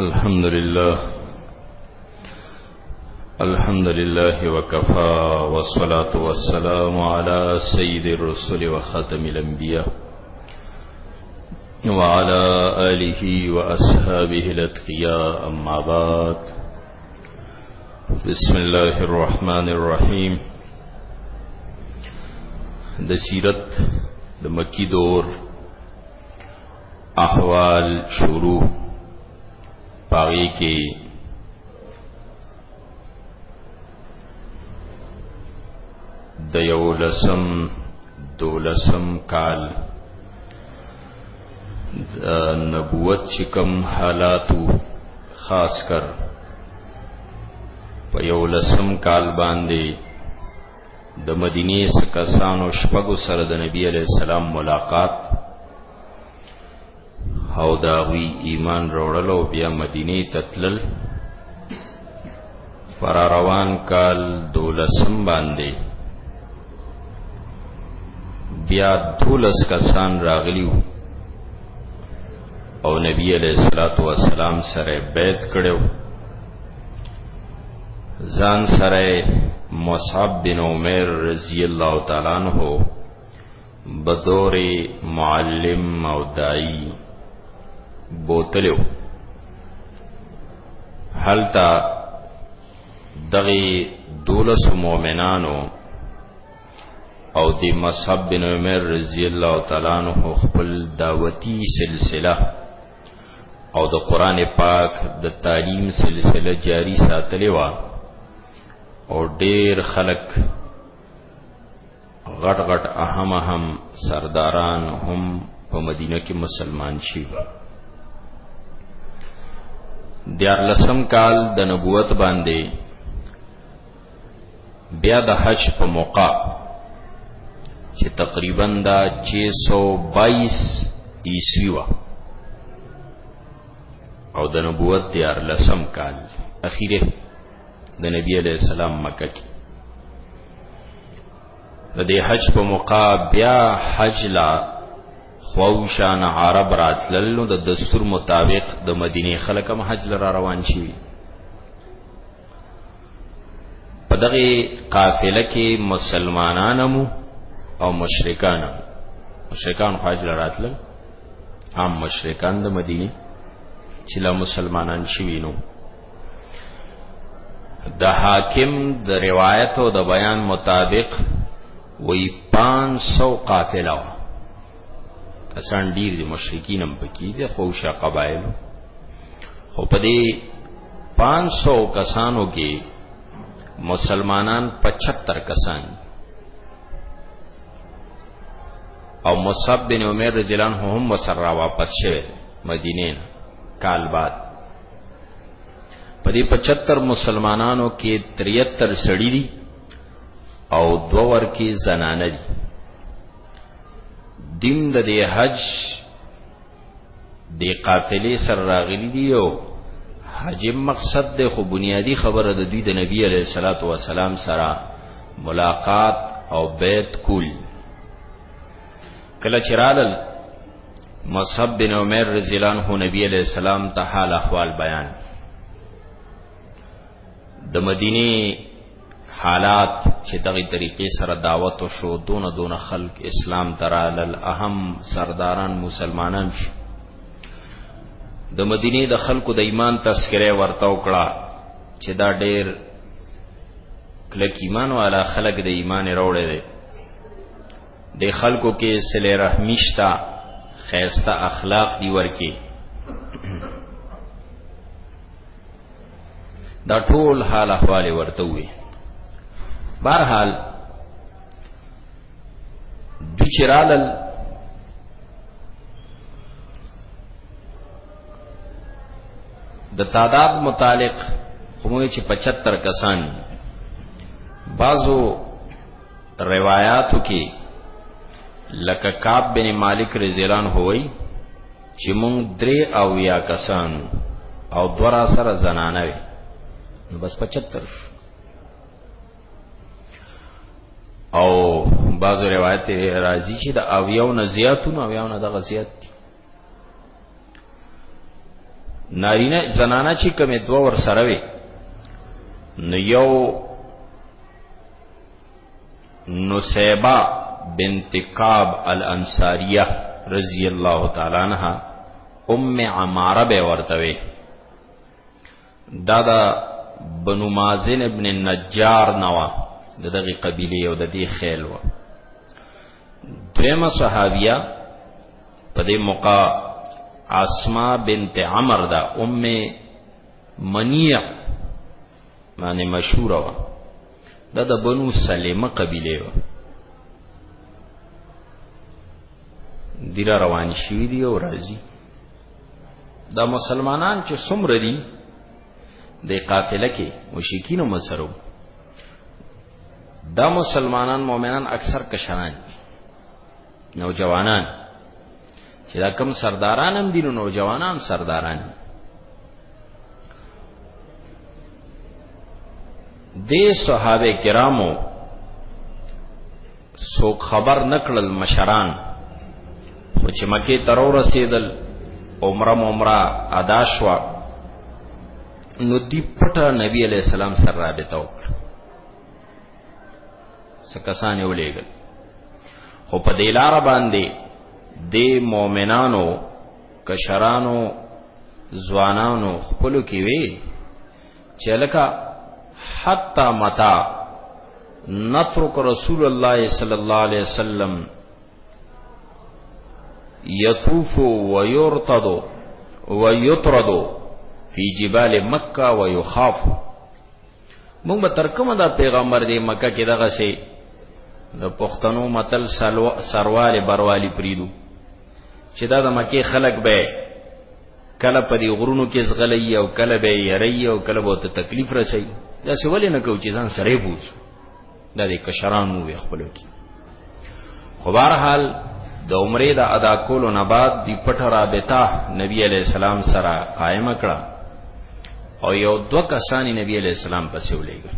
الحمد لله الحمد لله وكفى والصلاة والسلام على سيد الرسل وخاتم الأنبياء وعلى آله وأصحابه الأتقياء أما بعد بسم الله الرحمن الرحيم د سیرت دور احوال شروع پاغي کې د یو لسم دولسم کال نبوت چې کوم حالاتو خاص کر په یو لسم کال باندې د مدینه سکسانو شپږو سره د نبی علی السلام ملاقات او دا وی ایمان وروړل او بیا مدینه تتلل پر روان کال دولسم باندې بیا دولس کسان راغلیو او نبی علیہ الصلوۃ والسلام سره بیعت کړو ځان سره مصعب بن عمر رضی الله تعالی عنہ بدور معلم او دای بوتلو حالتا دغه دولس مؤمنانو او د مصعب بن عمر رضی الله تعالی عنہ خپل دعوتی سلسله او د قران پاک د تعلیم سلسله جاری ساتلې و او ډیر خلک غټ غټ اهم اهم سرداران هم په مدینه کې مسلمان شي دیار لسم کال د نبوت باندې بیا د حج په موقع چې تقریبا دا 622 عیسوی وا او د نبوت دیار لسم کال اخیره د نبی علی السلام مکه کې د دې حج په موقع بیا حج لا خوشان عرب راتلل نو د دستور مطابق د مدینه خلک هم حج لرا روان شي په دغه قافله کې مسلمانانمو او مشرکانمو مشرکان خواج لراتل عام مشرکان د مدینه چې لا مسلمانان شوي نو د حاکم د روایت او د بیان مطابق وی 500 قافله کسان ډیر دي مشرکین هم پکې دي خو شا قبایل خو په دې 500 کسانو کې مسلمانان 75 کسان او مصعب بن عمر رضی الله عنه هم وسره واپس شوه مدینه نه کال بعد په دې 75 مسلمانانو کې 73 سړي دي او دوه ورکی زنانه دي دین د دې حج د قافلې سر راغلی دی او حج مقصد د خو بنیادی خبره د دوی د نبی علیه الصلاۃ والسلام سره ملاقات او بیت کول کله چرالل مصعب بن عمر رضی الله عنه نبی علیہ السلام ته حال احوال بیان د مدینه حالات چې دغه طریقې سره دعوت شو دون دون خلق اسلام ترال الاهم سرداران مسلمانان شو د مدینه د خلکو د ایمان تذکره ورته وکړه چې دا ډېر کلک ایمان والا خلق د ایمان وروړي دي د خلکو کې صله رحمیشتا خیسته اخلاق دی ورکی دا ټول حال احوال ورته وي بهر حال د چرالل د تعداد متعلق هموی چې 75 کسان بعضو روایاتو کې لکه کعب بن مالک رضی الله عنه وایي چې مونږ درې او یا کسان او دورا سره زنانه وي نو بس 75 شو او بعض روایت راځي چې د او یو نه زیاتونه او یو نه دغه زیات دي نارینه زنانه چې کمې دوه ور سره وي نو یو نسیبه بنت کعب الانصاریه رضی الله تعالی عنها ام عماره به ورته وي دا دا بنو مازن ابن النجار نوا دغه قبيله او د دې خیل و دویمه صحابیه په دې موقع اسما بنت عمر دا ام منیع معنی مشهور و دا د بنو سلیمه قبیله و دیره روان شوی دی او راځي دا مسلمانان چې څومره دي د قافله کې مشرکین هم سره دا مسلمانان مؤمنان اکثر کشران دي نوجوانان چې دا کم سرداران هم دي نو نوجوانان سرداران دي دې صحابه کرامو سو خبر نکړل مشران خو چې مکه تر ورسېدل عمره عمره ادا شو نو دی پټه نبی علیہ السلام سره رابطه وکړه سکسانه ولېګل خو په دې لار باندې د مؤمنانو کشرانو ځوانانو خپل کې وی چې لکه حتا متا نترک رسول الله صلی الله علیه وسلم یطوف و یرتد و یطرد فی جبال مکه و یخاف مونږ به تر کومه دا پیغمبر دی مکه کې دغه سي د پښتنو متل سرواله بروالی پریدو چې دا د مکه خلک به کله په دې غرونو کې زغلې او کله به یې یری او کله به ته تکلیف رسي دا څه ولې نه کو چې ځان سره بوځو د دې کشرانو وی خپلو کې خو بهرحال د عمره د ادا کولو نه بعد دی پټه رابطه نبی علی السلام سره قائم کړه او یو دو کسانی نبی علی السلام پسې ولېګل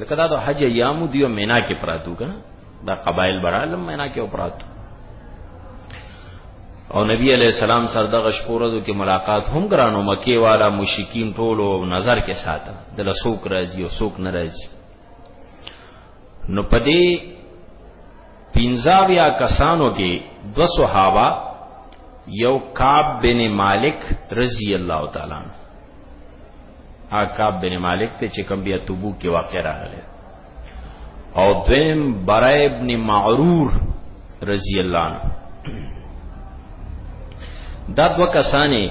ځکه دا د حج ایامو دیو مینا کې پراتو کنه دا قبایل برالم مینا کې پراتو او نبی علی السلام سره د غشپورزو کې ملاقات هم ګرانو مکی والا مشکین ټولو نظر کې ساته د لسوک راځي او سوک ناراضي نو پدې پینځاویا کسانو کې دو صحابه یو کعب بن مالک رضی الله تعالی عنہ ا کعب بن مالک ته چې کوم بیا تبوک کې واقع راغله او دویم برای ابن معرور رضی الله عنه دا دو کسانې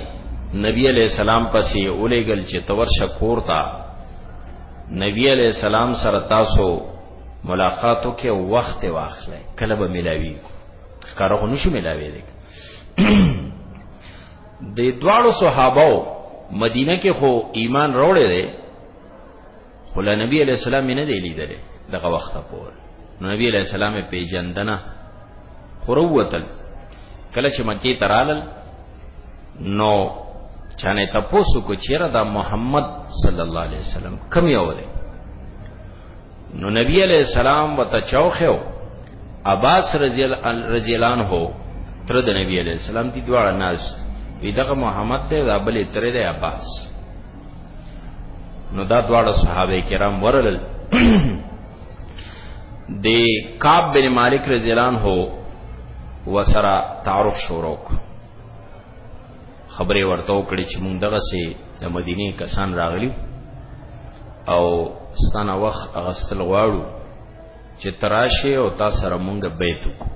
نبی علیہ السلام پسې اولېګل چې تور شکور تا نبی علیہ السلام سره تاسو ملاقات وکي او وخت واخلې کله به ملاوي ښکارا خو نشو ملاوي دي د دواړو صحابه مدینه کې خو ایمان راوړی دی خو له نبی علیہ السلام نه دی لیدلی دغه وخت پور نو نبی علیہ السلام پیجندنه خروتل کله چې مکی ترالل نو چانه تاسو کو چیرې دا محمد صلی الله علیه وسلم کم یو دی نو نبی علیہ السلام وته چوخو عباس رضی الله عنه تر د نبی علیہ السلام دی دواړه ناز وی دغه محمد ته دا بلې تر دی عباس نو دا دواړه صحابه کرام ورلل د کعب بن مالک رضی الله عنه وسره تعارف شروع خبرې ورته وکړي چې مونږ دغه سي د مدینه کسان راغلي او ستانه وخت اغستل غواړو چې تراشه او تا سره مونږ بیت وکړو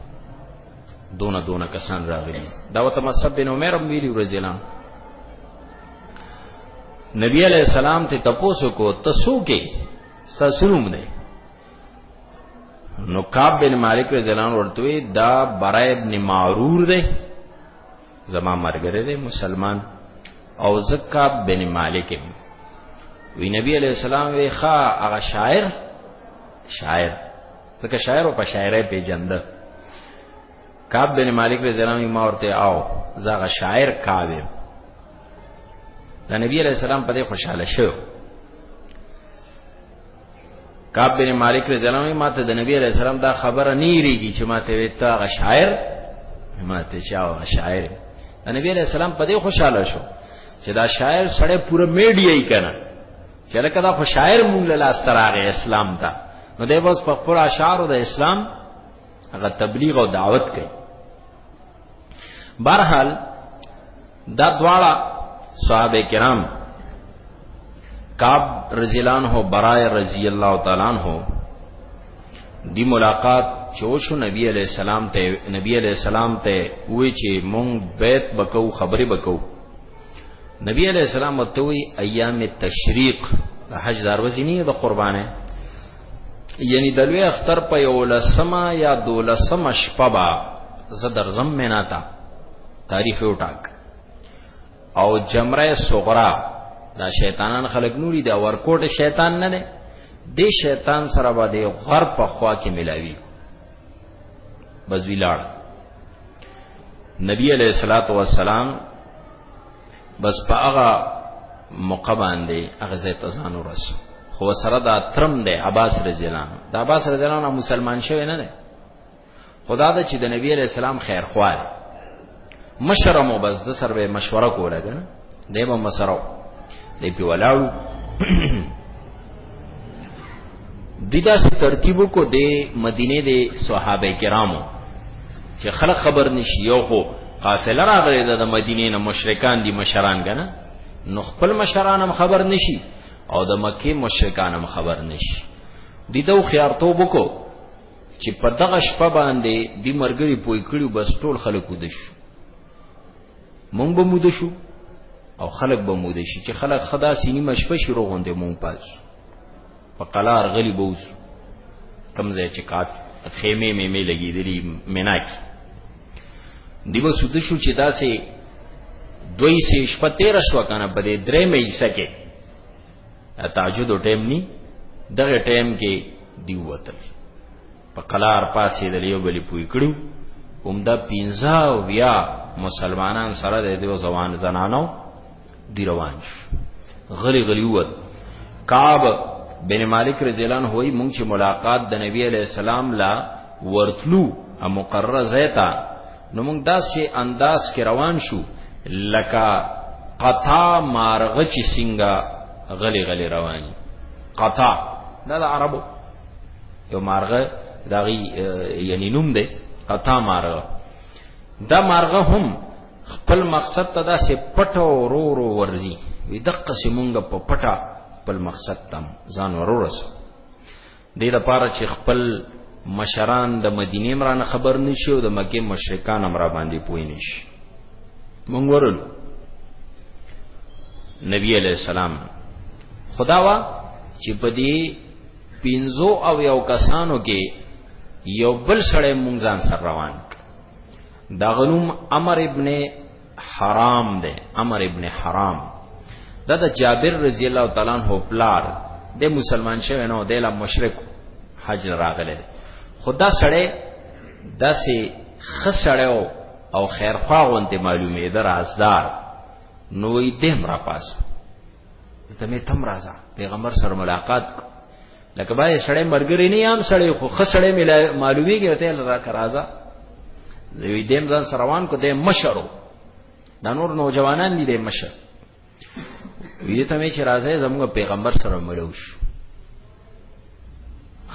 دونه دونه کسان راغلي دا وته مصعب بن عمر هم ویلي رضی الله نبی علیہ السلام ته تپوسو کو تسو کې سسروم نه نو کعب بن مالک رضی الله عنه ورته دا برا ابن معرور دی زما مرګره دی مسلمان او زکاب بن مالک وی نبی علیہ السلام وی خا هغه شاعر شاعر ځکه شاعر او په شاعرۍ پیجند کعب بن مالک رضی الله عنه ما ورته آو زغه شاعر کعب د نبی علیہ السلام په دې خوشاله شو کعب بن مالک رضی الله عنه ماته د نبی علیہ السلام دا خبره نه یریږي چې ماته وی تا غ شاعر ماته چاو شاعر د نبی علیہ السلام په دې خوشاله شو چې دا شاعر سړی پوره میډیا یې کنه چې لکه دا خو شاعر مونږ له لاس تراغه اسلام ته نو دی بس په خپل اشعار د اسلام هغه تبلیغ او دعوت کوي برحال دا دواړه صحابه کرام کعب رضی الله عنه برای رضی الله تعالی عنہ دی ملاقات چوشو نبی علیہ السلام ته نبی علیہ السلام ته وی چې مونږ بیت بکو خبرې بکو نبی علیہ السلام ته وی ایام تشریق د حج دروازې نه د قربانه یعنی دلوی اختر په یو لسمه یا دولسمه شپه با زه درځم مینا ته تاریخ یو ټاک او جمره صغرا دا شیطانان خلق نوری دا ورکوټ شیطان نه نه دی شیطان سره به دی غر په خوا کې ملاوی بزوی لاړ نبی علیہ الصلات والسلام بس په هغه موقع باندې هغه ځای ته ځان ورسو خو سره دا ترم دی عباس رضی الله عنه دا عباس رضی الله عنه مسلمان شوی نه دی خدا دا چې د نبی علیہ السلام خیر خواه مشره مو بس د سر به مشوره کوله کنه دیمه مسرو دی په ولاړو دوی داسې ترتیبو کو د مدینه د صحابه کرامو چې خلک خبر نشي یو خو قافله راغلې ده د مدینې نه مشرکان دي مشران کنه نو خپل مشران هم خبر نشي او د مکه مشرکان هم خبر نشي دي دو خيار توبو کو چې په دغه شپه باندې د مرګري پوي کړي بس ټول خلکو دشو مونږ به مود شو او خلک به مود شي چې خلک خدا سینی مشپه شي روغوندې مونږ پاس په قلار غلی بوز کم ځای چې کات خیمه مې مې لګې دي مینا کې دی به سود شو چې دا سه دوی سه شپه 13 شو کنه په دې درې مې حصہ کې تاجو دو ټیم ني دغه ټیم کې دی وته په قلار پاسې د لیو بلی پوی کړو هم دا پینځه او بیا مسلمانان سره د دیو ځوان زنانو دی روان شو غلی غلی ووت کعب بن مالک رضی الله عنه وی مونږ چې ملاقات د نبی علی السلام لا ورتلو ا مقرره زیتا نو مونږ داسې انداز کې روان شو لکه قطا مارغه چې څنګه غلی غلی رواني قطا دا د عربو یو مارغه داغي یعنی نوم دی قطا مارغه دا مارغه هم خپل مقصد ته داسې پټو ورو ورو ورزي وي دقه سیمونګه په پټه خپل مقصد تم ځان ورو رسو د دې لپاره چې خپل مشران د مدینه عمران خبر نشي او د مکه مشرکان امر باندې پوي نشي مونږ ورل نبی علیہ السلام خداوا چې په دې پینزو او یو کسانو کې یو بل سړی مونږ ځان سره روان دا غنوم امر ابن حرام دی امر ابن حرام دا د جابر رضی الله تعالی عنہ پلار د مسلمان شوی نو د لا مشرک حج راغله خدا سړی داسې خسړیو او خیرخوا غونته معلومه ده رازدار نوې دهم را پاسه ته مې تم راځه پیغمبر سره ملاقات کو لکه باید سړی مرګري نه یام سړی خو خسړې مې معلومیږي وته لرا کرازا دوی دیم ځان سروان کو د مشرو د نور نوجوانان دي د مشر وی ته مې چې راځي زموږ پیغمبر سره ملوش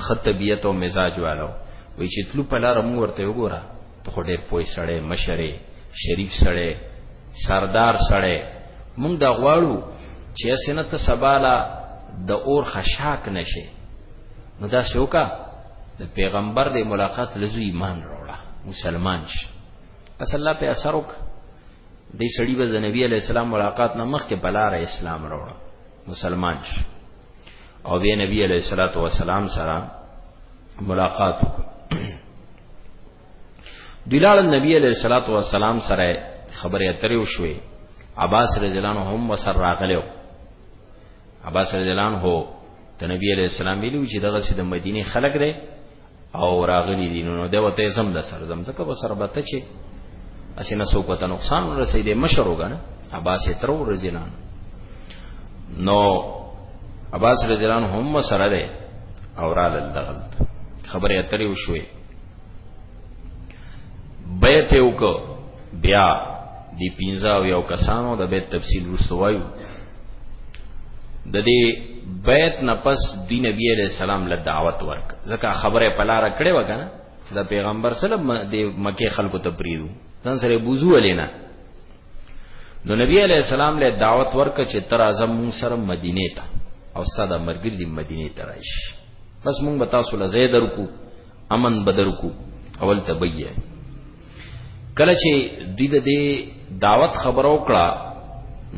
ښه طبیعت او مزاج والا وو. وایي چې تلو په لاره موږ ورته وګوره ته خو ډېر پوه سړی، مشر یې، شریف سړی، سردار سړی، موږ دا غواړو چې هسې نه ته سبا له د اور خشاک نه شې، نو داسې وکړه د پیغمبر د ملاقات له ځو ایمان راوړه مسلمان شي بس الله په اثر وکړه دې سړي به د نبی علی السلام ملاقات نه مخکې په لاره اسلام راوړه مسلمان شي او بیا نبی علیہ الصلوۃ والسلام سره ملاقات دلال نبی علیہ الصلوۃ والسلام سره خبرې اترې وشوې عباس رضی الله عنه هم وسر راغلو عباس رضی الله عنه ته نبی علیہ السلام ویلو چې دغه سید مدینه خلق دی او راغلی دي نو دا وته زم د سر زم ځکه به سر بته چی اسنه سو کوته نقصان رسې دې مشر وګنه عباس ترو رزلان نو عباس رزلان هم سره ده او را لدغل خبره اترې وشوي بیت یو کو بیا دی پینځه او یو کسانو د بیت تفصیل وروسته وایو د دې بیت نه پس دی نبی علیہ السلام له دعوت ورک ځکه خبره پلاره کړې وکنه د پیغمبر سلام د مکه خلکو ته پریدو ځان سره بوزو ولینا نو نبی علیہ السلام له دعوت ورک چې تر اعظم مون سره مدینه ته او ساده مرګل دی مدینه ته راشي بس مونږ به تاسو له زیدر کو امن بدر کو اول تبیه کله چې دوی د دې دعوت خبرو کړه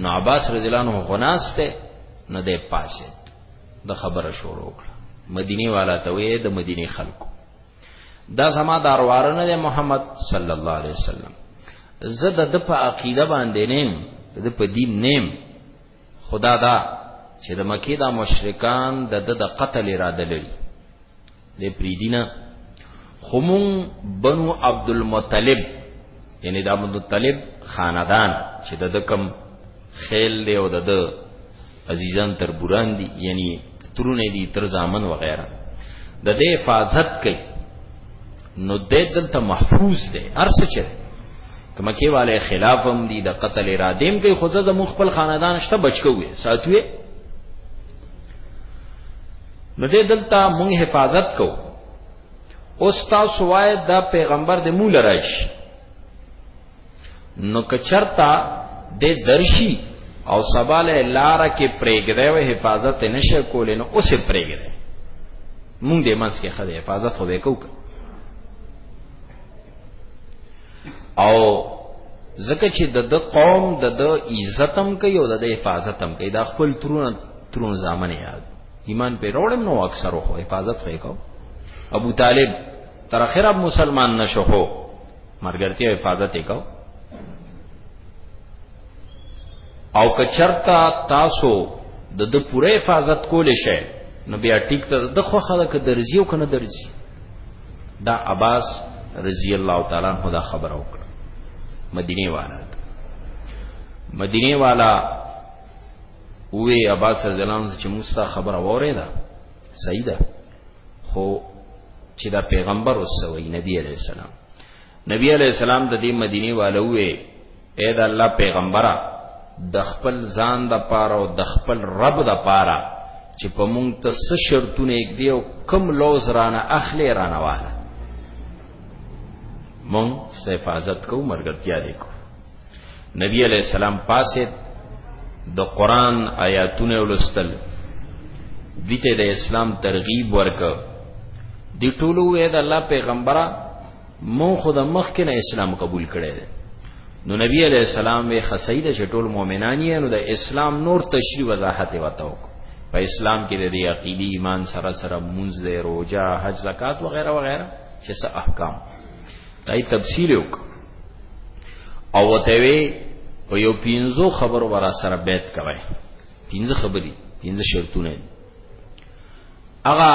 نو عباس رضی الله عنه غناسته نه دی پاسه د خبره شروع کړه مدینه والا ته وې د مدینه خلکو دا زما داروارنه دی محمد صلی الله علیه وسلم زه د په عقیده باندې نیم د په دین نیم خدا دا چې د مکی دا مشرکان د د قتل اراده لري دی پریدی نه خو مونږ بنو عبدالمطلب یعنی د عبدالمطلب خاندان چې د کم خیل دی او د عزیزان تر بوران دي یعنی ترونه دي تر زامن وغیرہ د دې حفاظت کوي نو د دلته محفوظ دی ارس چر کما کې والے خلاف هم دي د قتل اراده هم کوي خو زمو خپل خاندان شته بچ کوي ساتوي نو دې دلته مونږ حفاظت کو او تاسو وای دا پیغمبر د مول راشي نو کچرتا د درشي او سباله لار کې پرېګره او حفاظت نشه کولې نو اوس پرېګره مونږ دې منځ کې خدای حفاظت خو وکاو او زکه چې د قوم د عزتم کوي او د حفاظتم کوي دا خپل ترونه ترون ځامن یاد ایمان پہ روڑم نو اکثر ہو حفاظت ہوئے کو ابو طالب تر اخر اب مسلمان نشو ہو مرگرتی حفاظت کو او کچرتا تاسو د د پوره حفاظت کول شي نو بیا ټیک ته د خو خلک درځي او کنه درځي دا عباس رضی الله تعالی عنہ دا خبر او کړ مدینه والا مدینه والا وی عباس رضی الله عنه چې موسی خبره وره ده صحیح ده خو چې دا پیغمبر وسوي نبی علیہ السلام نبی علیہ السلام د دې مدینه والو وی اے دا الله پیغمبره د خپل ځان د پاره او د خپل رب د پاره چې په مونږ ته څه شرطونه یک دی او کم لوز رانه اخلي رانه واله مونږ حفاظت کو مرګتیا دی کو نبی علیہ السلام پاسه د قران آیاتونه ولستل دته د اسلام ترغیب ورک دی ټولو وې د الله پیغمبره مون خو د مخ کې نه اسلام قبول کړي نو نبی علیہ السلام وی خسید چې ټول مؤمنان یې نو د اسلام نور تشریح وضاحت وتاو په اسلام کې د دې عقیدی ایمان سره سره منځ روزه حج زکات وغیرہ وغیرہ چې څه احکام دای تفصیل وک او وته وی په یو پینځو خبر ورا سره بیت کوي پینځه خبري پینځه شرطونه هغه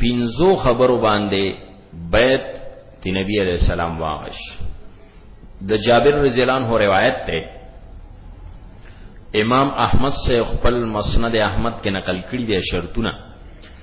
پینځو خبرو باندې بیت دی نبی علیہ السلام واغش د جابر رضی الله عنه روایت ته امام احمد سے خپل مسند احمد کې نقل کړی دی شرطونه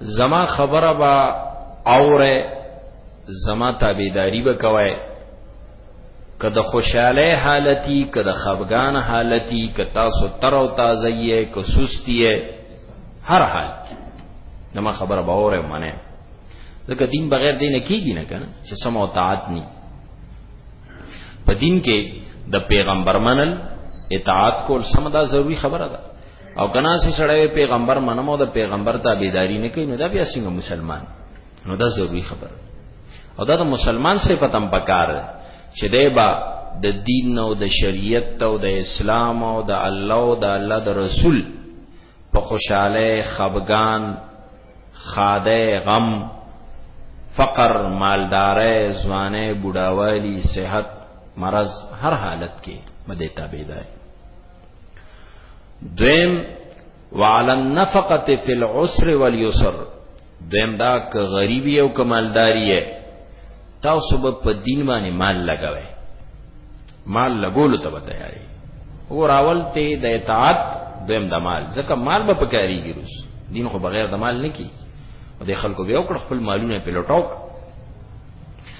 زما خبره با اوره زما تابعداري وکوي که د خوشاله حالتي که د خفګان حالتي که تاسو تر او تازه یې که سستی یې هر حال کې زما خبره به اوره منه ځکه دین بغیر دین کیږي نه کنه چې سم او طاعت ني په دین کې د پیغمبر منل اطاعت کول سم دا ضروری خبره ده او کنا سي سړی پیغمبر منم او د پیغمبر تابعداري نه کوي نو دا بیا څنګه مسلمان نو دا ضروری خبر او دا د مسلمان صفت هم پکار ده چې دی با د دین او د شریعت او د اسلام او د الله او د الله د رسول په خوشاله خبگان خاده غم فقر مالداره ځوانه بډاوالی صحت مرض هر حالت کې مده تابعداري دویم وعلى النفقه في العسر واليسر دویم دا که غریبی او کمالداری تاسو به په دین باندې مال لګوي مال لګول ته به تیاری اور اول ته د اطاعت دویم د مال ځکه مال به پکاري ګروس دین خو بغیر د مال نه کی د خلکو به وکړ خپل مالونه په لټاو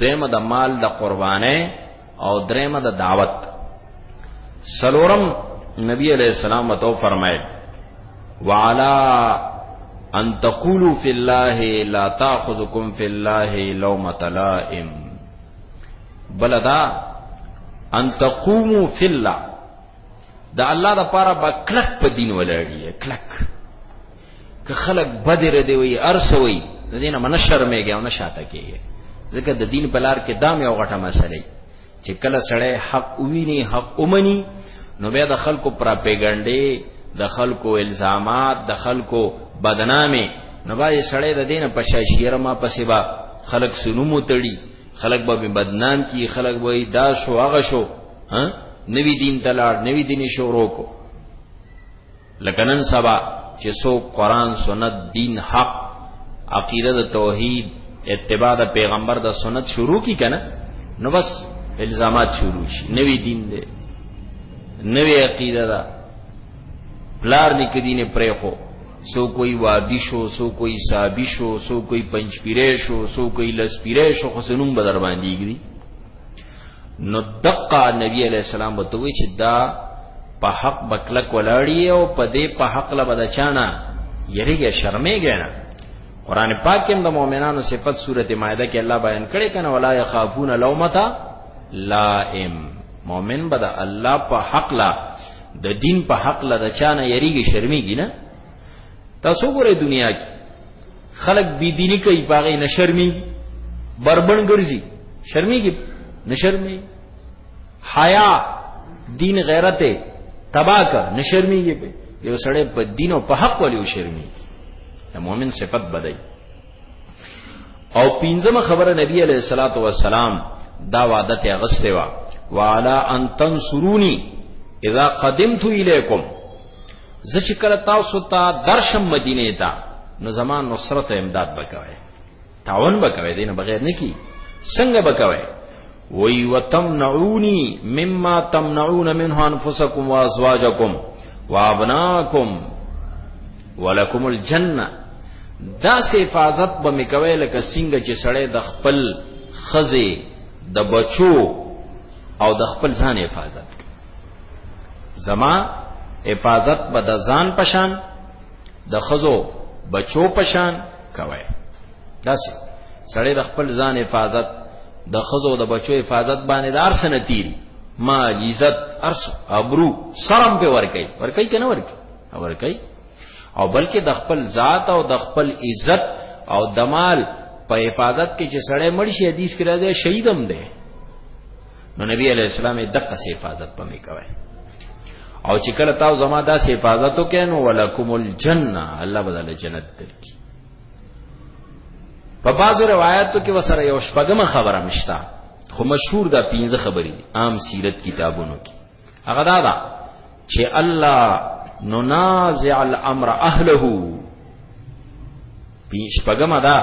دویمه د مال د قربانې او دریمه د دعوت سلورم نبی علیہ السلام تو فرمائے وعلا ان تقولوا فی الله لا تاخذکم فی الله لومۃ لائم بلدا ان تقوموا فی الله دا الله د پاره بکلک په دین ولاړی کلک که خلک بد ردی وي ارسوي د دینه من شرمېږي او نه شاته کېږي ځکه د دین په لار کې دام یو غټه مسله چې کله سړی حق وویني حق اومني نو بیا د خلکو پراپګانډې د خلکو الزامات د خلکو بدنامي نو باید سړی د دینه په شاشیره ما پسې با خلک سنومو تړي خلک به بدنام کی خلک به دا شو هغه شو ها نوی دین تلاړ نوی دیني شروع کو لکه نن سبا چې څوک قران سنت دین حق عقیده د توحید اتباع د پیغمبر د سنت شروع کی کنه نو بس الزامات شروع شي نوی دین دی نوی عقیده ده پلار دې کدی نه پرې خو سو کوئی وادی شو سو کوئی صابی شو سو کوئی پنځ پیرې شو سو کوئی لس پیرې شو خو سنوم بدر باندې کیږي نو دقه نبی علیہ السلام به توی چې دا په حق بکلک ولاړی او په دې په حق لا بدچانا یریږي شرمېږي نه قران پاک کې د مؤمنانو صفت سورته مائده کې الله بیان کړي کنه ولا يخافون لومتا لائم مؤمن بدا الله په حق لا د دین په حق لا د چانه یریږي شرمېږي نه تاسو ګورئ دنیا کې خلق بی دینی کوي پاغه نه شرمي بربن ګرځي شرميږي نه شرمي حیا دین غیرت تباہ کا نه شرميږي په یو سړی په دین او په حق ولې شرمي د مؤمن صفت بدای او پینځمه خبره نبی علیہ الصلوۃ والسلام دا وعده ته غسته وا وعلى ان تنصروني اذا قدمت اليكم زه چې کله تاسو ته درشم مدینه ته نو زمان نصرت او امداد وکوي تعاون وکوي دینه بغیر نه کی څنګه وکوي وی وتمنعونی مما تمنعون منه انفسکم وازواجکم وابناکم ولکم الجنه دا سه حفاظت به میکوي لکه څنګه چې سړی د خپل خزه د بچو او د خپل ځان حفاظت زما حفاظت به د ځان پشان د خزو بچو پشان کوي داسې سړی د خپل ځان حفاظت د خزو د بچو حفاظت باندې دار سنتيري ما عزت ارس ابرو شرم به ور کوي ور کوي کنه ور کوي ور کوي او بلکې د خپل ذات او د خپل عزت او دمال په حفاظت کې چې سړی مړ شي حدیث کې راځي شهیدم دی نو نبی علیہ السلام دقه سي حفاظت پمې کوي او چې کله تاسو زما دا سي حفاظت وکینو ولکم الجنه الله بدل جنت درکې په بعضو روایتو کې وسره یو شپږم خبره مشتا خو مشهور دا پنځه خبرې دي عام سیرت کتابونو کې هغه دا ده چې الله ننازع الامر اهله پیش پګم دا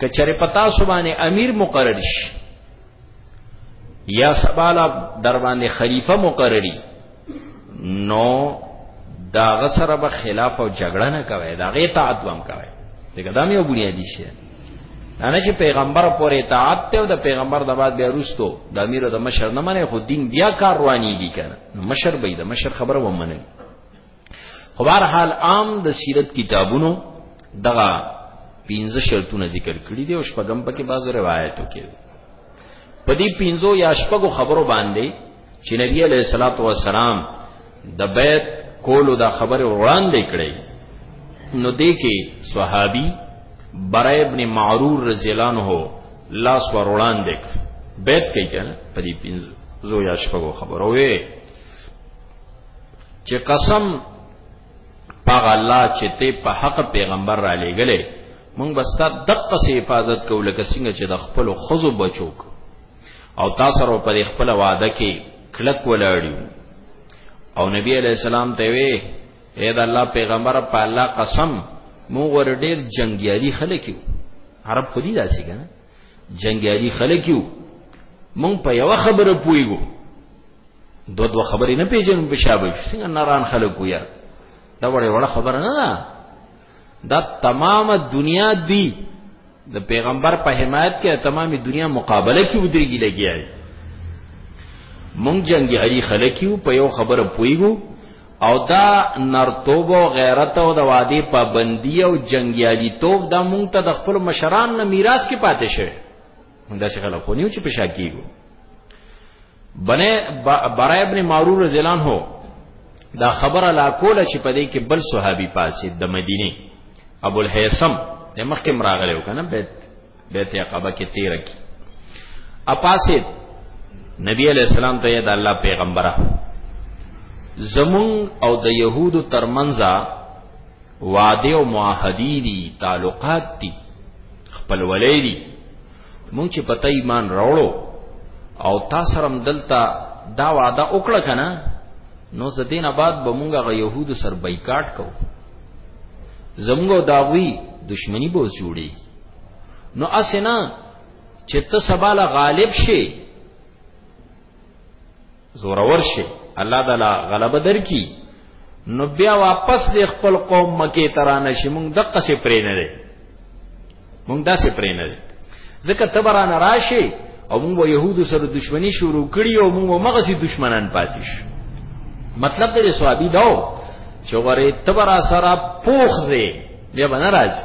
کچره پتا سبانه امیر مقرر شي یا سبالا در باندې خلیفہ مقرری نو دا غسر به خلاف او جګړه نه کوي دا غي اطاعت بم کوي دغه دا مې بنیادی شی نه چې پیغمبر پورې اطاعت ته او د پیغمبر د بعد بیا روستو د امیر د مشر نه منه خو دین بیا کار رواني دي کنه مشر به د مشر خبره ومنه خو بهر حال عام د سیرت کتابونو دغه پنځه شرطونه ذکر کړی دي او شپږم پکې بعضو روایتو کې په دې پنځو یا شپږو خبرو باندې چې نبی علیہ الصلوۃ والسلام د بیت کولو دا خبره وړاندې کړې نو دې کې صحابي برا ابن معرور رضی الله عنه لاس ور وړاندې بیت کوي کنه په دې پنځو یا شپږو خبرو وې چې قسم پاغه الله چې ته په حق پیغمبر را لېګلې مونږ بستا دقه سي حفاظت کو لکه څنګه چې د خپل خزو بچو کو او تاسو رو په خپل وعده کې کلک ولاړیو او نبی علی السلام ته وی اے د الله پیغمبر په الله قسم مونږ ور ډیر جنگیالي خلک یو عرب خودي داسې کنه جنگیالي خلک یو مونږ په یو خبره پویګو دو دو خبرې نه پیژنم په شابه څنګه ناران خلک کو یار دا وړه وړه خبره نه ده دا تمامه دنیا دی د پیغمبر په حمایت کې تمامه دنیا مقابله کې ودرېږي لګیای مونږ جنگیالي خلک یو په یو خبره پویګو او دا نرتوب او غیرت او د وادي پابندي او جنگیالي توب دا مونږ ته د خپل مشران نه میراث کې پاتې شوی مونږ داسې خلک خو نیو چې پېښا کیږو بنه برای ابن معرور رضی الله عنه دا خبره لا کوله چې په دې کې بل صحابي پاسې د مدینه ابو الهیثم د مخکې مراغله وکنه به بیت عقبه کې تیر کی اپاسید نبی علیہ السلام ته د الله پیغمبره زمون او د يهودو ترمنځه وعده او معاهدی دي تعلقات دي خپل ولې دي مونږ چې پته ایمان راوړو او تاسو سره دلته دا وعده وکړه کنه نو زدین آباد به مونږه غ يهودو سر بایکاټ کو زمونږ داوی دشمنی به جوړي نو اسنا چې ته سباله غالب شي زورور شي الله تعالی غلبه درکې نو بیا واپس د خپل قوم مکه ترانه شي مونږ دقه سي پرې نه دي مونږ داسې پرې نه دي ځکه تبران راشي او مونږ به يهودو سره دښمنی شروع کړي او مونږ مغه سي دښمنان پاتې شو مطلب د صحابي داو چې غره تبرا سره پوخځه بیا بنراځي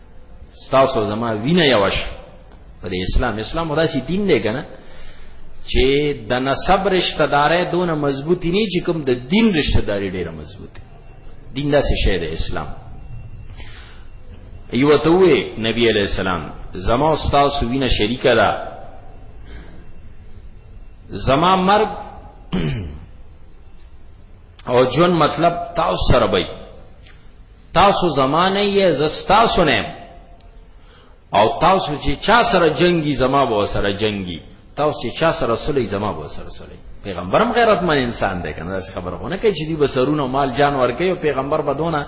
ستاسو زما وینه یوش په اسلام اسلام وراسي دین دی کنه چې د نسب رشتہ دارې دون مضبوطی نه چې کوم د دین رشتہ داري ډیره مضبوطه دین دا څه شی دی اسلام ایو ته وې نبی علی السلام زما استاد سوینه شریکه ده زما مرګ او جون مطلب تاسو سره وای تاسو زما نه یې زه ستاسو نه یم او تاسو چې چا سره جنگي زما به سره جنگي تاسو چې چا سره سولې زما به سره سولې پیغمبرم غیرتمن انسان دی کنه داسې خبره ونه کوي چې دی به سرونه مال جان ورکوي او پیغمبر به دونه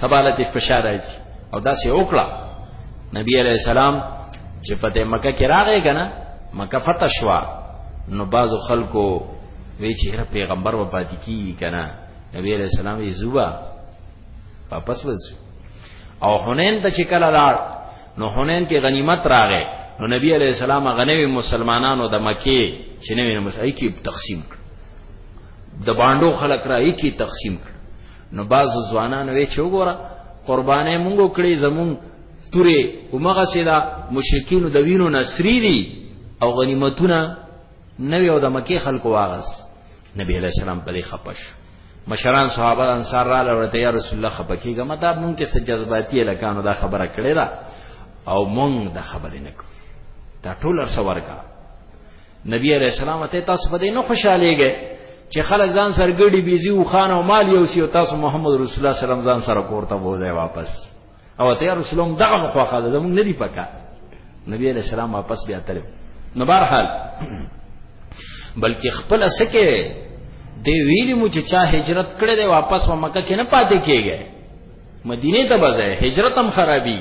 سبالت فشار راځي او داسې وکړه نبی علی السلام چې فتح مکه کې راغی کنه مکه فتح شو نو بعضو خلکو وی چې پیغمبر و پاتې کی کنه نبی علیہ السلام یې زوبا واپس وځو او حنین ته چې کله لاړ نو حنین کې غنیمت راغې نو نبی علیہ السلام غنوي مسلمانانو د مکه چې نوې مسای کې تقسیم کړ د باندو خلک را یې کې تقسیم کړ نو بعضو ځوانان وې چې وګوره قربانې مونږ کړې زمون تورې ومغه سیدا مشرکین د وینو نصری دي او غنیمتونه نوی او د مکی خلکو واغس نبی علیہ السلام په دې خپش مشران صحابه انصار را لورته یا رسول الله خپکیګه مدا مونږ کې څه جذباتي لکانو دا خبره کړې ده او مونږ دا خبرې نه کوو دا ټول ارسه ورکا نبی علیہ السلام ته تاسو په دې نه خوشالېږئ چې خلک ځان سرګړي بيزي او خان او مال یو سی او تاسو محمد رسول الله صلی الله علیه وسلم ځان سره کوړه بوځي واپس او ته رسول الله دغه مخواخه ده زمونږ نه دی پکا نبی علیہ السلام واپس بیا تلو نو بهر حال بلکې خپل سکه دی ویلی مو چې چا هجرت کړي دی واپس په مکه کې نه پاتې کیږي مدینه ته بځه هجرت هم خرابي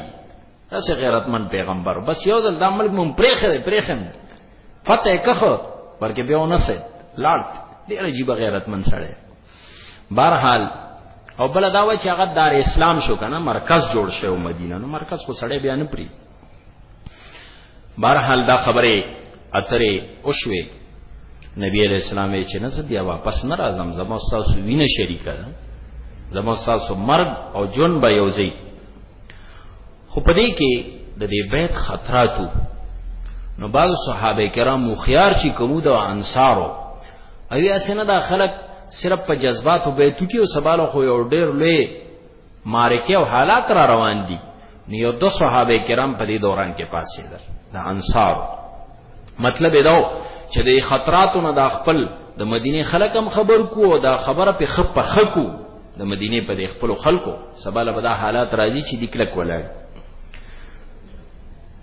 تاسو غیرتمن پیغمبر بس یو ځل د ملک مون پرېخره پرېخم فتح کخه ورکه بیا ونه سه لاړ ډیر عجیب غیرتمن سره بهرحال او بل دا و چې هغه دار اسلام شو کنه مرکز جوړ شو مدینه نو مرکز خو سړی بیا نه پری بهرحال دا خبره اترې او شوې نبی علیہ السلام یې چې نه بیا واپس نه راځم زما تاسو وینه شریکه ده زما تاسو مرګ او جون به یوځي خو په دې کې د دې بیت خطراتو نو بعض صحابه کرام مخيار چې کومو د انصارو اوی اسنه دا خلک صرف په جذبات او بیتو کې او سبالو خو یو ډېر لوی مارکه او حالات را روان دي نو یو د صحابه کرام په دې دوران کې پاسې در د انصار مطلب دا چې د خطراتو نه د خپل د مدینه خلک هم خبر کو او دا خبره په خپ خکو د مدینه په دې خپل خلکو سبا له بدا حالات راځي چې د کلک ولاړ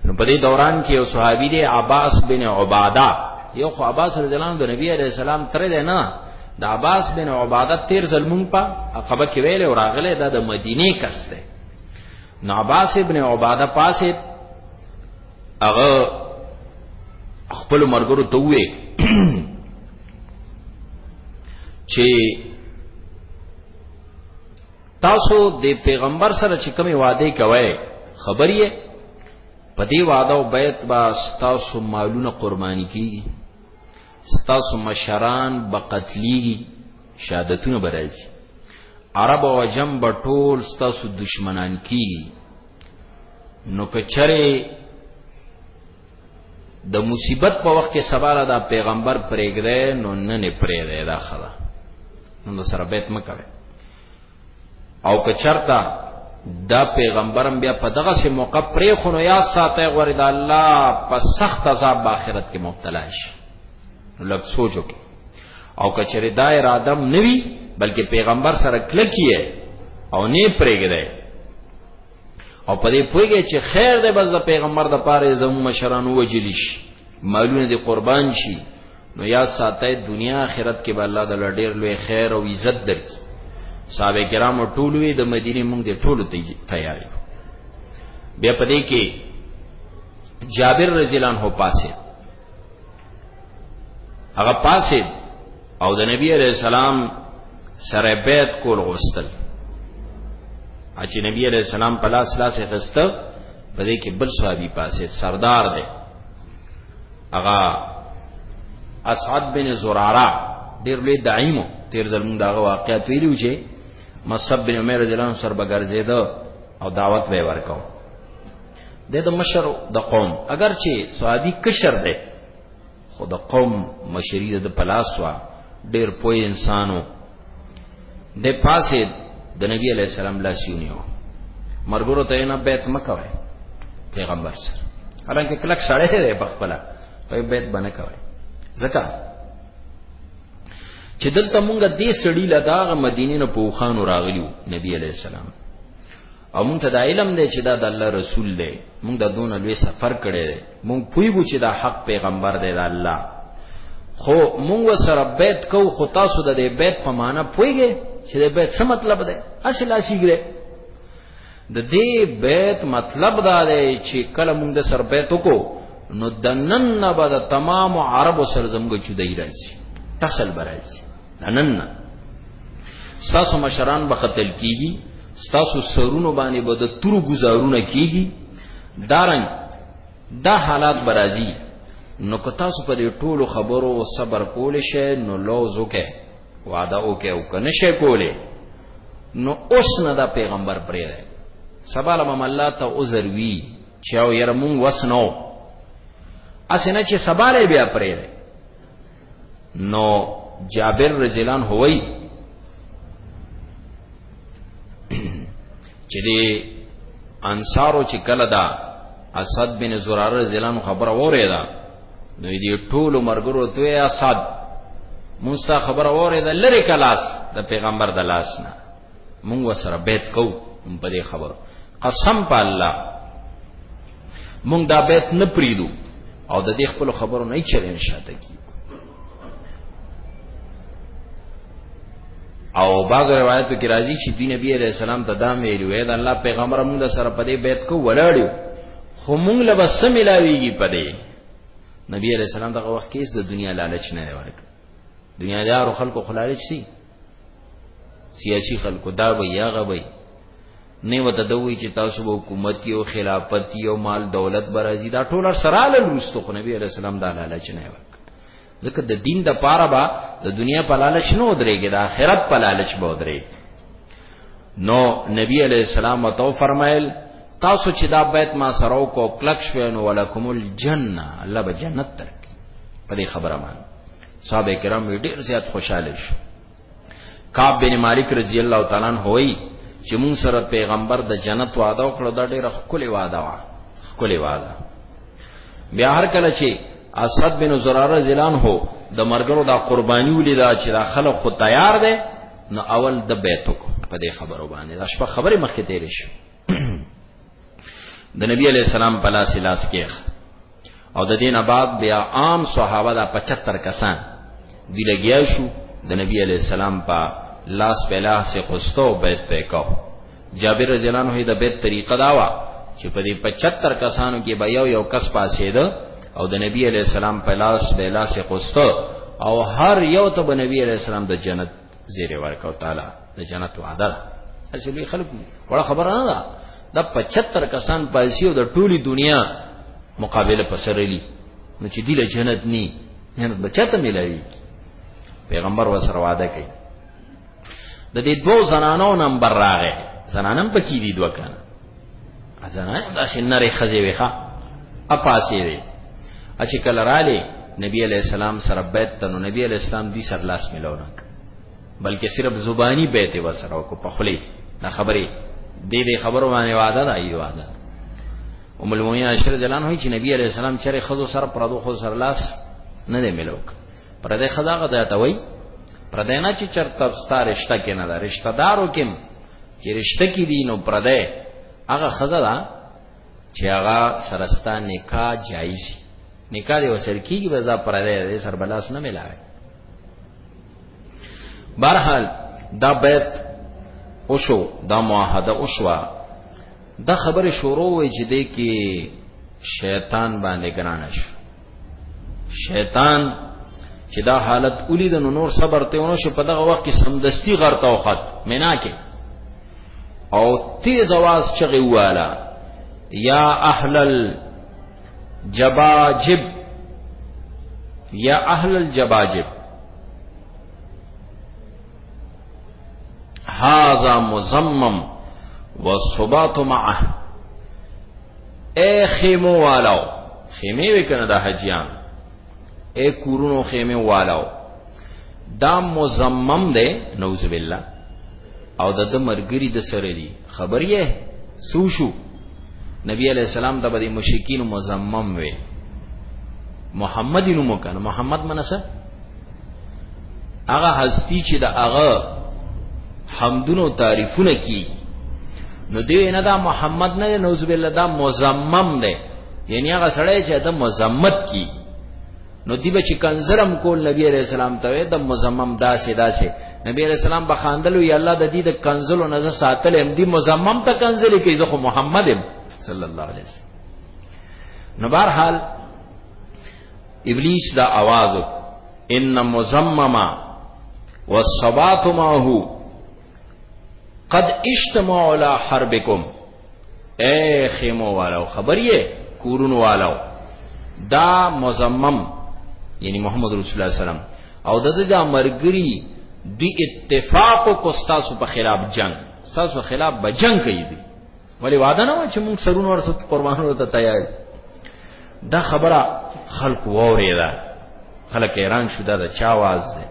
نو په دې دوران کې یو صحابي دی عباس بن عباده یو خو عباس رضی الله عنه د نبی عليه السلام تر دی نه د عباس بن عباده تیر ظلمون په عقبه کې ویل او راغله د مدینه کس دی نعباس ابن عباده پاسید هغه خپل مرګرو ته وې چې تاسو د پیغمبر سره چې کومې وعده کوي خبرې په دې وعده او بیت با تاسو مالونه قرباني کیږي ستاسو مشران به قتلیږي شهادتونه به راځي عرب او عجم به ټول ستاسو دشمنان کیږي نو که چرې د مصیبت په وخت کې سباله دا پیغمبر پرېږده نو نه نه پرېږده دا خدا نو سره بیت مکوي او که چرته دا پیغمبرم بیا په دغه سه موقع پرې خونو یا ساته غوړي د الله په سخت عذاب آخرت کې مبتلا شي لږ سوچو کې او کچره دا اراده نوي بلکې پیغمبر سره کلکی او نه پرېګره او په دې پوهیږي چې خیر دې بس د پیغمبر د پاره زمو مشرانو وجلی شي مالونه دې قربان شي نو یا ساته دنیا آخرت کې به الله د لړډیر لوی خیر او عزت درکړي صحابه کرام ټول وی د مدینه مونږ دې ټول تیار یو بیا پدې کې جابر رضی الله عنه پاسه هغه پاسه او د نبی علیہ السلام سره بیت کول غوستل چې نبی علیہ السلام په لاس لاس غسته پدې کې بل صحابي پاسه سردار دی اغا اسعد بن زرارا ډیر لوی دایمو تیر ځل موږ داغه واقعیت ویلو چې مصعب بن عمر رضی الله عنه سر بغرزید او دعوت به ورکاو د د مشر د قوم اگر چې صحابي کشر دی خو د قوم مشری د پلاس وا ډیر پوی انسانو د پاسه د نبی علی السلام لاسیونیو مرګورو ته نه بیت مکوي پیغمبر سره حالانکه کلک سړی دی په خپل په بیت باندې کوي ځکه چې دلته مونږ دې سړی لداغه مدینه نه پوخانو راغلیو نبی علی السلام او مونږ ته دا علم دی چې دا د الله رسول دی مونږ دا دونه لوی سفر کړی دی مونږ پویګو چې دا حق پیغمبر دی د الله خو مونږ سره بیت کو خو تاسو د دې بیت په معنا پویګې چې د بیت څه مطلب دی اصل اسیګره د دې بیت مطلب دا دی چې کله مونږ د سر بیت کو نو د نن نه به د تمام عربو سره زموږ چودای راځي ټسل برایي نن نه ساسو مشران به قتل کیږي ستاسو سرونو باندې به د تورو گزارونه کیږي دارنګ دا حالات برازي نو که تاسو په دې ټولو خبرو صبر کول شئ نو لوز وکه وعده وکه او کنه شئ کوله نو اوس نه دا پیغمبر پرې ده سبا لمم الله ته عذر وی چې او يرمون وسنو اسنه چې سبا لې بیا پرې ده نو جابر رجلان هوئی چې دی انصارو چې کله دا اسد بن زراره رجلان خبره وره ده نو دې ټول مرګرو ته اسد موسی خبره وره ده لری کلاس د پیغمبر د لاس نه مونږ وسره بیت کو په دې خبر قسم په الله مونږ دا بیت نه پریدو او د دې خپل خبرو نه چیلنج شاته کی او بعض روایتو کې راځي چې دی نبی عليه السلام ته دا ویل وی دا الله پیغمبر موږ سره په دې بیت کو ولاړو خو موږ له بس ملاویږي په دې نبی عليه السلام دغه وخت کې د دنیا لالچ نه ورک دنیا دار خلکو خلالچ سي سیاسی خلکو دا به یا غوي نه وته دوی چې تاسو به حکومت یو خلافت یو مال دولت برازي دا ټول سره له روستو خو نبی عليه السلام دا لالچ نه وکړ ځکه د دین د پاره با د دنیا په لالچ نه ودرېږي د آخرت په لالچ به ودرېږي نو نبی علی السلام تو فرمایل تاسو چې دا بیت ما سره کو کلک شوینو ولکم الجنه الله به جنت ترک په دې خبره باندې صحابه کرام ډیر زیات خوشاله شو کعب بن مالک رضی الله تعالی عنہ وایي چې مون سره پیغمبر د جنت وعده وکړه دا ډیره خولي وعده وا خولي وعده بیا هر کله چې اسد بن زراره زلان هو د مرګرو دا قرباني ولیدا چې دا خلک خو تیار دي نو اول د بیتو په دې خبرو باندې دا شپه خبره مخکې تیرې شو د نبی علی السلام په لاس لاس کې او د دین بعد بیا عام صحابه دا 75 کسان دی لګیا شو د نبی علی السلام په لاس په لاس کې خوستو بیت په کاو جابر رضی الله عنه دا بیت طریقه داوا چې په دې 75 کسانو کې به یو یو کس پاسې ده او د نبی علی السلام په لاس به لاس خوسته او هر یو ته به نبی علی السلام د جنت زیر ورکو تعالی د جنت وعده ده اسی لوی خلکو وړه خبره نه ده د 75 کسان پالسی او د ټولي دنیا مقابله پسرلی نو چې دی له جنت ني جنت بچاته ملایي پیغمبر وسره وعده کوي د دې دوه زنانو نمبر راغې زنانم پکې دي دوه کنه ازنه دا سنره خزی ویخه اپاسی دی اچې کله رااله نبی علی السلام سره بیت تنو نبی علی السلام دی سر لاس ملونه بلکې صرف زبانی بیت وسره کو په خلی نه خبرې دې دې خبرو باندې وعده ده ای وعده ام المؤمنین عائشہ جلان وایي چې نبی علی السلام چرې خزو سره پردو خو سر لاس نه دی ملوک پردې خداغه ته وایي پردې نه چې چرته ستاره رشتہ کې نه ده رشتہ دارو کې چې رشتہ کې دي نو پردې هغه خزه ده چې هغه سرستا نکاح جایز نکاح دی وسر کیږي بس دا پردې دې سر بلاس نه ملاوي بهرحال دا بیت اوشو دا معاهده اوشوا دا خبره شروع وي چې دې کې شیطان باندې ګرانه شو شیطان چې دا حالت اولی د نور صبر ته ونه شو په دغه وخت کې سمدستي غرته او خط مینا کې او تیز आवाज چغه واله یا اهل الجباجب یا اهل الجباجب هاذا مزمم والصبات معه اے خیمو والاو خیمه وی کنه د حجیان اے کورونو خیمه والاو دا مزمم ده نوذ بالله او د د مرګری د سره دی خبر یې سو شو نبی علیہ السلام ته د مشکین مزمم وی محمد نو مکان محمد منسه هغه هستی چې د هغه حمدونو تعریفونه کی نو دی نه دا محمد نه نوذ بالله دا مزمم دی یعنی هغه سړی چې د مزمت کی نو دی به چې کنزرم کول نبی عليه السلام ته د مزمم داسې داسې نبی عليه السلام به خاندلو یا الله د دې د کنزلو نظر ساتل هم دی مزمم ته کنزلې کې زه محمد صلی الله علیه وسلم نو بهر حال ابلیس دا آواز وک ان مزمما والصبات معه قد اجتمع على حربكم اے خیمو والو خبریه کورون والو دا مزمم یعنی محمد رسول الله سلام او د دې د مرګري دی اتفاق کو تاسو په خلاف جنگ تاسو خلاف به جنگ کوي ولی وعده نه چې موږ سرونه ورسره قربانو ته تیار دا خبره خلق ووري ده خلک ایران شو دا چا आवाज ده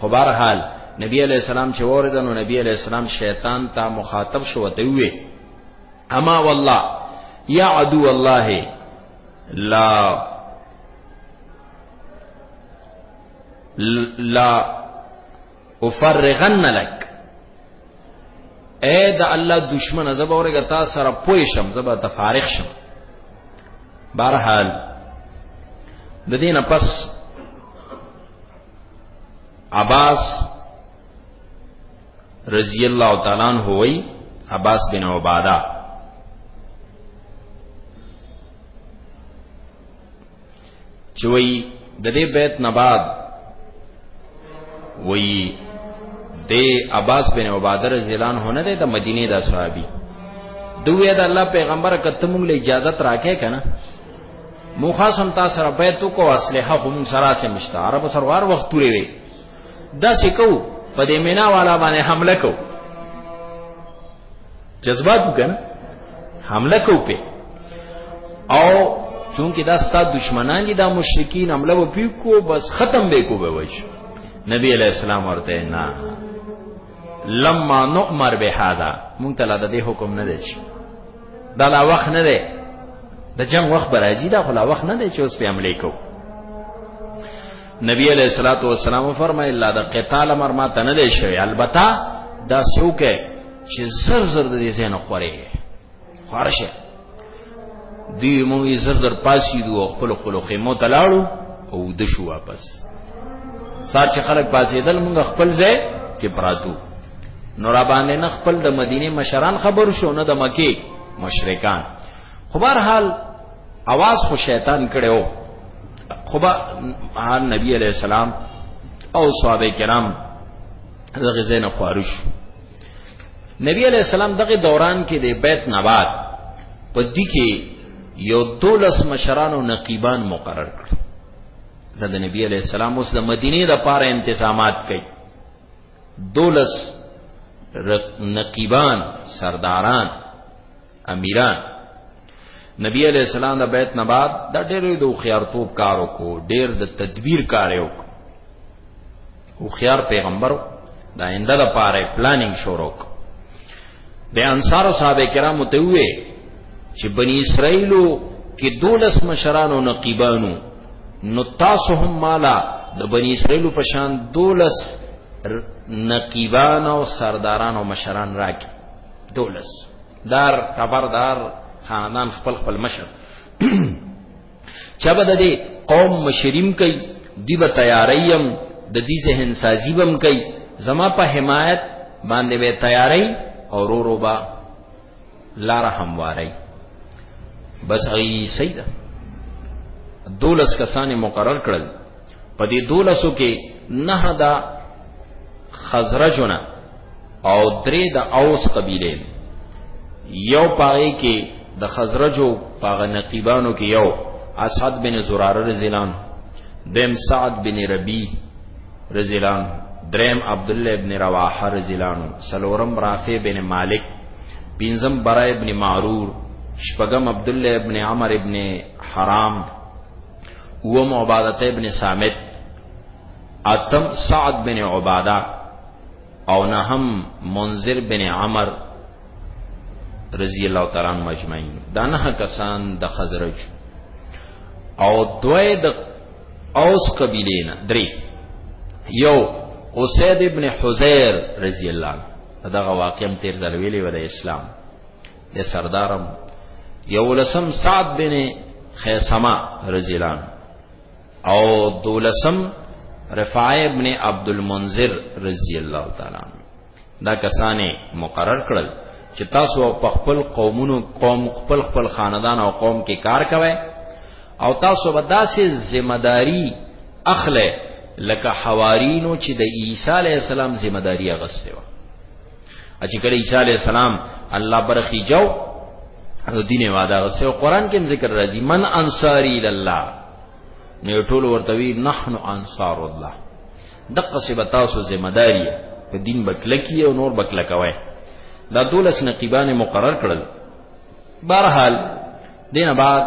خو بهر حال نبی علیہ السلام چې وریدل نو نبی علیہ السلام شیطان ته مخاطب شو ته وی اما والله یا عدو الله لا لا افرغن لك اے دا الله دشمن زب اورګه تا سره پوي شم زب ته فارغ شم بهرحال د دینه پس عباس رضی الله تعالی عنہ وای عباس بن عباده چوي د دې بیت نه بعد وی د عباس بن عباده زیلان هونه ده د مدینه د صحابي دوی د الله پیغمبر کته مونږ له اجازه راکې کنه مو خاصم تاسو سره بیت کو اسلحه هم سره سه مشته عرب سروار وخت توري وي دا سکو په دې مینا والا باندې حمله کو جذبات وکنه حمله کو په او چونکه دا ستا دشمنان دي دا مشرکین حمله و پیو کو بس ختم به کو به وش نبی علیہ السلام ورته نه لما نؤمر به هذا مونږ ته لا د حکم نه دی دا لا وخت نه دی د جنگ وخت برازي دا خلا وخت نه دی چې اوس په عملي کو نبی علیہ الصلوۃ والسلام فرمایله دا قتال امر ما ته نه دی شوی البته دا څوک چې زر زر د دې زین خورې خورشه دی مونږ یې زر زر پاسې دوه خپل خپل خیمو تلاړو او د شو واپس سات چې خلک پاسې دل مونږ خپل ځای کې پراتو نور باندې نه خپل د مدینه مشران خبر شو نه د مکه مشرکان خو بهر حال आवाज خو شیطان کړو خو با نبی علیہ السلام او صحابه کرام دغه زین خارش نبی علیہ السلام دغه دوران کې د بیت نبات په دې کې یو دولس مشرانو نقیبان مقرر کړ دا د نبی علیہ السلام اوس د مدینه د پاره انتظامات کوي دولس نقیبان سرداران امیران نبی علیہ السلام د بیت نبات د ډېرې د خوخيارتوب کار وکړو ډېر د تدبیر کار وکړو خوخيار پیغمبر د آینده لپاره پلانینګ شروع وکړو د انصار او صحابه کرامو ته وې چې بنی اسرائیلو کې دولس مشرانو نقیبانو نو تاسو هم مالا د بنی اسرائیلو په شان دولس نقیبان او سرداران او مشران راکې دولس دار تبر دار خاندان خپل خپل مشر چا بده دي قوم مشریم کوي دی به تیاریم د دې ذهن سازی بم کوي زما په حمایت باندې به تیاری او رو رو با لار همواري بس غي سیدا دولس کسان مقرر کړل په دې دولسو کې نه د خزرجونه او درې د اوس قبیله یو پاره کې د خزرجو پاغه نقیبانو کې یو اسعد بن زراره رضی الله عنه دیم سعد بن ربی رضی الله عنه دریم عبد الله ابن رواحه رضی الله عنه سلورم رافع بن مالک پنځم برای ابن معرور شپږم عبد الله ابن عمر ابن حرام اوم عبادت ابن سامت اتم سعد بن عباده او نهم منذر بن عمر رضی الله تعالی عنہ اجمعین دا نه کسان د خزرج او دوی د اوس قبیله نه درې یو اسید ابن حزیر رضی الله عنه دا واقعم تیر ځل ویلی و د اسلام د سردارم یولسم سعد بن خیسما رضی الله او دولسم رفاعه ابن عبد المنذر رضی الله تعالی عنہ دا کسانې مقرر کړل چې تاسو په خپل قومونو قوم خپل خپل خاندان او قوم کې کار کوئ او تاسو به داسې ذمہ داری اخله لکه حوارینو چې د عیسی علی السلام ذمہ داری اغسته و چې کله عیسی علی السلام الله برخی جو نو دین واده غسه او قران کې ذکر راځي من انصاری الله نو ټول ورته وی نحن انصار الله دغه سبا تاسو ذمہ داری په دین بکلکی او نور بکلکوي دا دولس نقیبان مقرر کړل بهرحال دینه بعد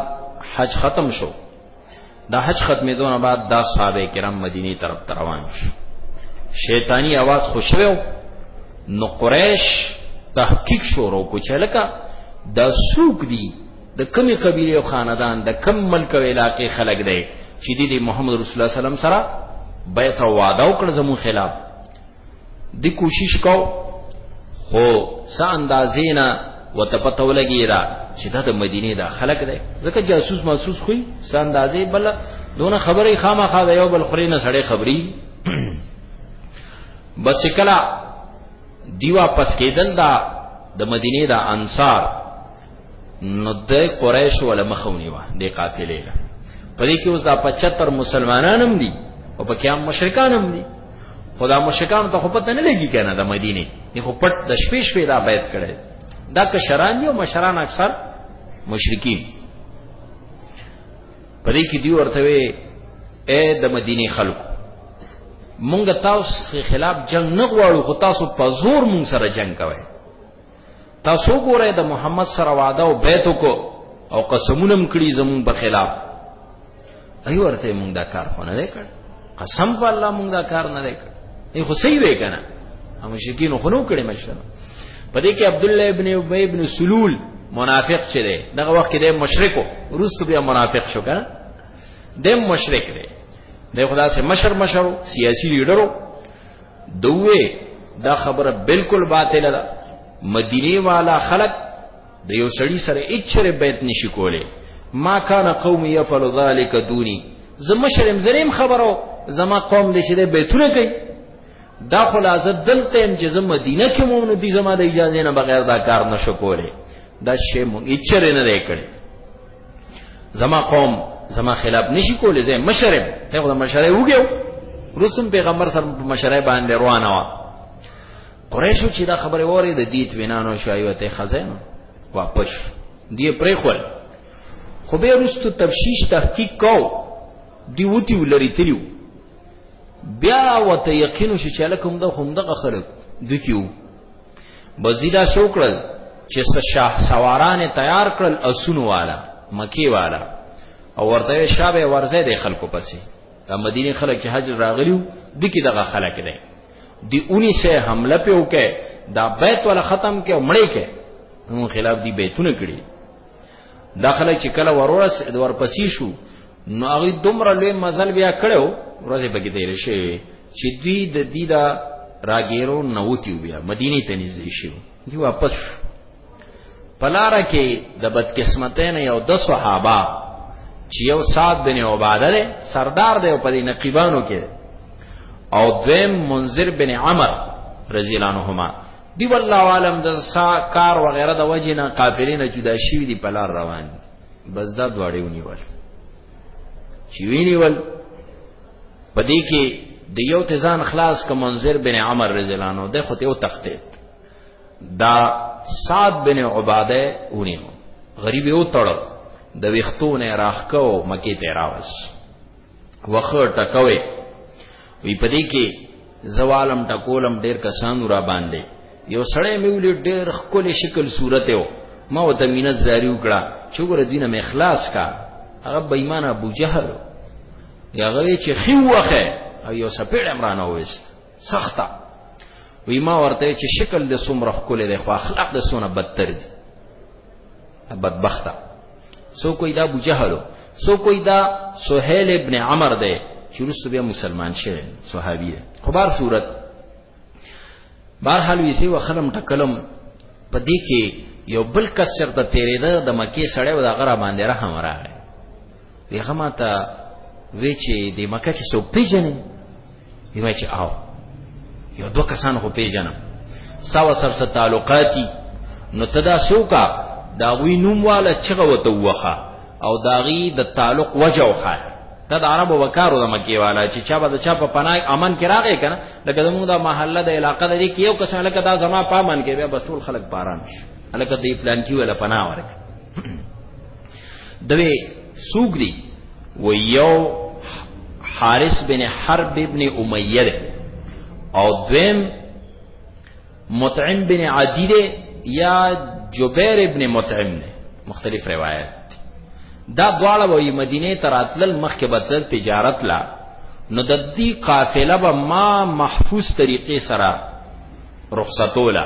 حج ختم شو د حج ختمېدو نه بعد دا صحابه کرام مدینه طرف ته روان شو شیطانی आवाज خوشو نو قریش تحقیق شروع کو چې لکه دا سوق دی د کمی قبیله او خاندان د کم ملک او علاقې خلک دی چې د محمد رسول الله صلی الله علیه وسلم سره بیعت او وعده وکړ زمو خلاف دی کوشش کو خو څه اندازې نه وته پته ولګی را چې دا د مدینه دا خلک دی ځکه جاسوس محسوس خوې څه اندازې بل دونه خبرې خامخا د یو بل خوري نه سړې خبري بس کلا دیوا پس کېدل دا د مدینه دا انصار نو د قریش ولا مخونی و د قافلې له پدې کې اوس دا 75 مسلمانان هم دي او پکې هم مشرکان هم دي خدا مشرکان ته خو پته نه لګي کنه د مدینه نه خو پټ د شپې شپې دا بیت کړي دا کشران دي او مشران اکثر مشرکین پدې کې دی ورته وي اے د مدینه خلکو مونږ تاسو خلاف جنگ نه غواړو خو تاسو په زور مونږ سره جنگ کوئ تاسو ګوره د محمد سره وعده او بیت کو او قسمونه مکړي زمون په خلاف ای ورته مونږ دا کار خو نه وکړ قسم په الله مونږ دا کار نه وکړ ای خو صحیح وکنه هم مشرکین خو نو کړي مشره په دې کې عبد الله ابن ابي ابن سلول منافق چې دی دغه وخت کې د مشرکو روس بیا منافق شو کنه د مشرک دی د خدا سے مشر مشرو سیاسی لیډرو دوی دا خبره بالکل باطل ده مدینه والا خلق د یو سړی سره اچره بیت نشي کوله ما کان قوم يفعل ذلك دوني زما شرم زریم خبرو زما قوم دې شه بیتونه کوي دا خلاصه دلته هم چې زما مدینه کې مونږ نه دي زما د اجازه نه بغیر دا کار نشو کوله دا شی مونږ اچره نه دی کړی زما قوم زما خلاف نشي کولای زه مشرم هغه د مشره وګیو رسم پیغمبر سره په مشره باندې روانه وا قریشو چې دا خبره وره د دیت وینانو شایوته خزانه واپس دی پرې خور خو به رستو تفشیش تحقیق کو دی وتی ولري تلیو بیا وته یقین شو چې لکم د هم دغه خلک دکیو بزیدا سوکړل چې شاه سواران تیار کړل اسونو والا مکی والا او ورته شابه ورځه د خلکو پسې د مدینه خلک چې حج راغلیو د کی دغه خلک دی دی اونی سه حمله په وکه دا بیت ولا ختم کې مړې کې نو خلاف دی بیتونه کړی دا خلک چې کله ورورس ورپسې شو نو هغه دومره لوی مزل بیا کړو ورځې بګی دی لشي چې دوی د دې دا راګیرو نوتی بیا مدینه ته نږدې شو دی واپس پلاره کې د بدقسمتۍ نه یو د صحابه چې یو سات بن عباده ده سردار دی په دې نقیبانو کې او دویم منذر بن عمر رضی الله عنهما دی والله عالم د سا کار وغیرہ د وجنه قافلینه جدا شي دی پلار روان دي بس دا دواړه ونیول چې وینیول پدې کې د یو تزان خلاص ک منذر بن عمر رضی الله عنه د خو ته تختید دا سعد بن عباده ونیو غریب یو تړ د وختونه راخکو مکی ته راوس وخه ټکوي وی پدې کې زوالم ټکولم ډیر کسان را باندې یو سړی مې ولې ډیر خپل شکل صورت یو ما وته مینت زاری وکړه چې ګور دینه مې اخلاص کا هغه بېمانه ابو جهل یا غوي چې خيوخه او یو سپېړ عمران اوست سخته وی ما ورته چې شکل د سومره خپل د خو اخلاق د سونه بدتر دي بدبخته سو کوئی دا ابو جهلو سو کوئی دا سهيل ابن عمر دی چې رسو بیا مسلمان شوی صحابي دی خو بار صورت بار حال وی سی وخلم ټکلم په دې کې یو بل کس چرته تیرې ده د مکه سړی و د غره باندې رحم راغی هغه ماته وی چې د مکه چې سو پیژنې یمه چې آو یو دوه کسان خو پیژنم ساو سر سره تعلقاتي نو تدا سوکا دا وی نوم والا چغه وته وخه او داغي د دا تعلق وجه وخه دا د عربو وکارو د مکی والا چې چا به د چا په پناه امن کې راغی کنه لکه زموږ د محله د علاقې د دې کې یو کس لکه دا زما پامن کې بیا بس ټول خلک باران شي لکه دې پلان کې ولا پناه ورکړي دوی سوق دي و یو حارث بن حرب ابن امیه ده او دویم مطعم بن عدی ده یا جبیر ابن مطعم ده مختلف روایت دا دواړه وې مدینه ته راتلل مخکې بدل تجارت لا نو د دې قافله به ما محفوظ طریقې سره رخصتوله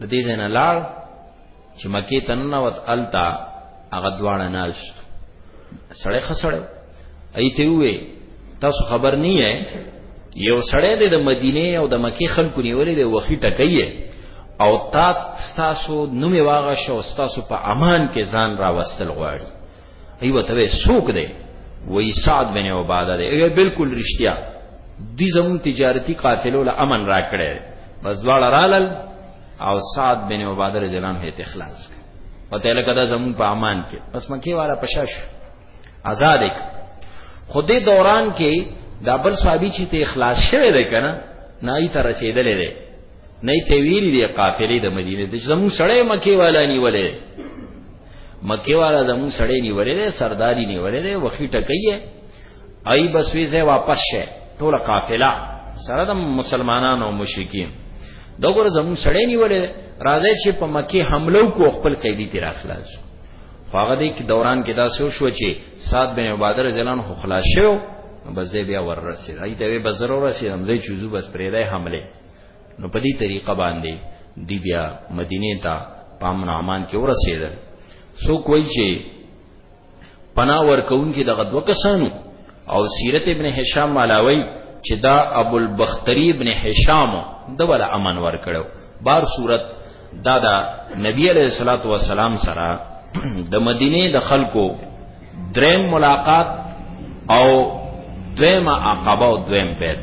د دې ځای نه لاړ چې مکې ته ننوت هلته هغه دواړه ناست سړی ښه سړی ای ته ووې تاسو خبر نه یې یو سړی دی د مدینه او د مکې خلکو نیولې دی وخی ټکیه او تا ستاسو نوم واغه شو ستاسو په امان کې ځان راوستل غواړي ایو ته سوق دی وای سعد بن عباده دی ایو بالکل رښتیا دی زمون تجارتی قافلو له امن را کړی بس دواړه رالل او سعد بن عباده رضی الله عنه ته خلاص کړ او ته لکه دا زمون په امان کې پس مکه والا پشاش آزاد یک خو دې دوران کې دا بل صحابي چې ته اخلاص شوه دی کنه نه ای ته رسیدلې دی نه ته ویری دی قافلې د مدینه د زمو سړی مکه والا نیولې مکی والا زمون سړی نیولې ده سرداری نیولې ده وخی ټکیه ای بس وی زه واپس شه ټول قافله سره د مسلمانانو او مشرکین دا ګور زمون سړی نیولې راځي چې په مکی حمله کو خپل قیدی تیر اخلاص هغه دې کې دوران کې دا سو شو چې صاد بن عبادر زلان خو خلاص شو بس دې بیا ور رسید ای ته به ضرور رسیدم زه چوزو بس پرې ده حمله نو په دې طریقه باندې دی بیا مدینه ته په امن امان کې ورسېدل سو کوی چې پنا ورکون کې دغه دوه کسانو او سیرت ابن هشام مالاوی چې دا ابو البختری ابن هشام د ول امن ور کړو بار صورت دا دا نبی علیہ الصلوۃ والسلام سره د مدینه د خلکو دریم ملاقات او دویم عقبه او دویم بیت